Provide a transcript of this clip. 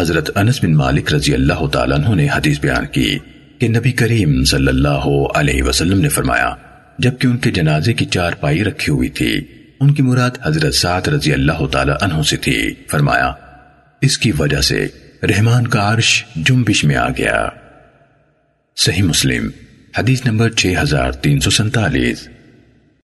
حضرت انس بن مالک رضی اللہ تعالیٰ عنہ نے حدیث بیان کی کہ نبی کریم صلی اللہ علیہ وسلم نے فرمایا، جبکہ ان کے جنازے کی چار پائی رکھی ہوئی تھی، ان کی مراد حضرت سعد رضی اللہ تعالیٰ عنہ سے تھی۔ فرمایا، اس کی وجہ سے رحمان کا عرش جنبش میں آ گیا۔ صحیح مسلم، حدیث نمبر 6347